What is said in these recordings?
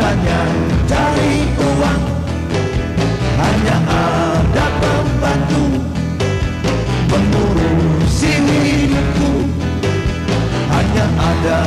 adanya dari uang. Hanya ada pembantu. Mengurusi hidupku Hanya ada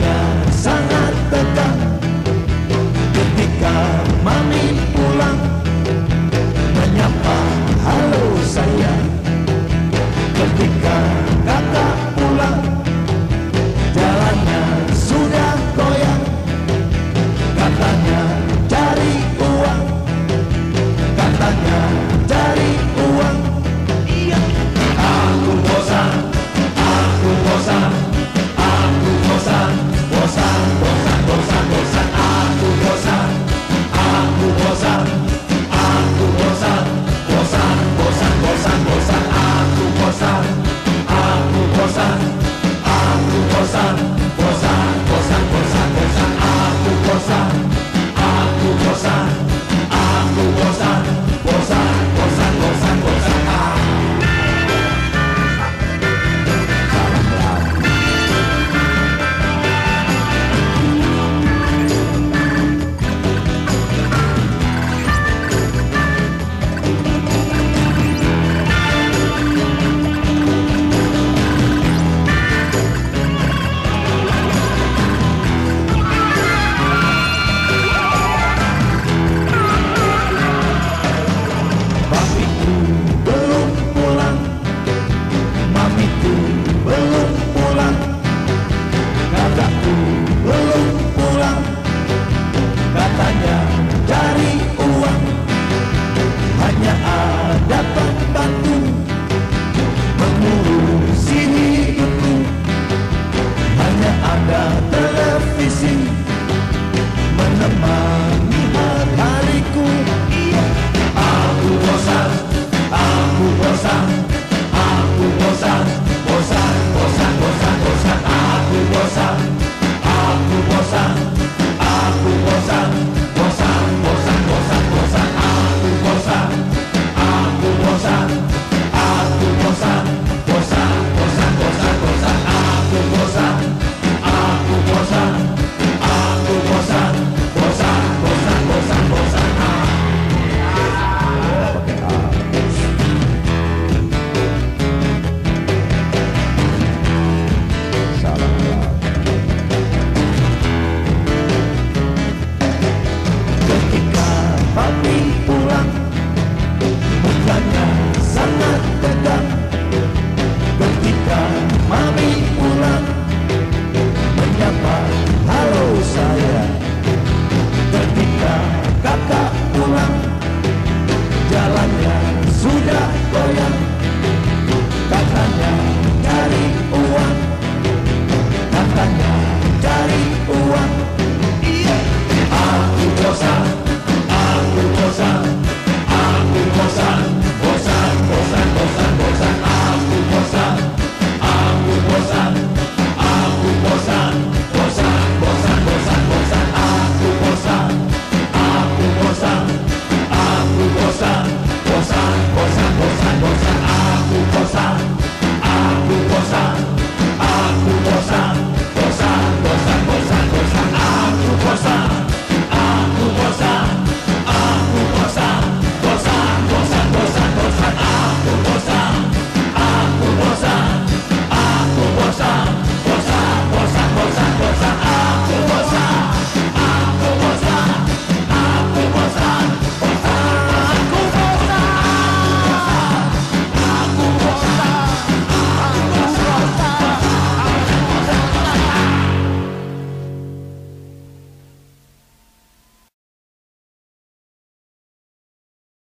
now. 나